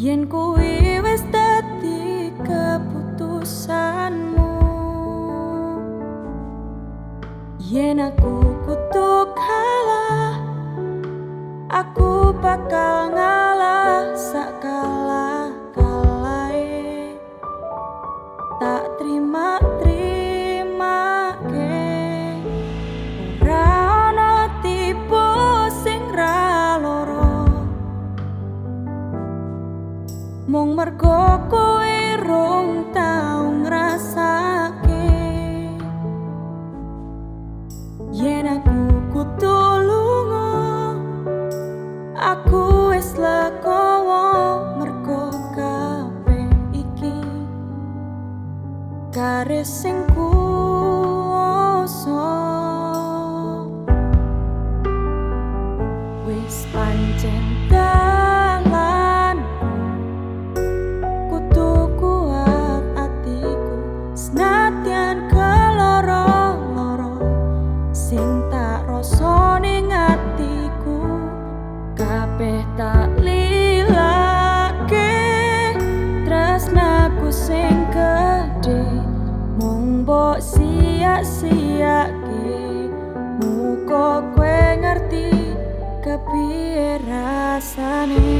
yen kuwi wis dadi keputusanmu. Yen aku mung mergo kowe rong tau ngrasake. Yen aku kutu lunga aku wis lekowo mergo kabeh iki. Garis sing kuoso wis pancen sing gedhe mung mbok sia-siake muga kowe ngerti kepiye rasane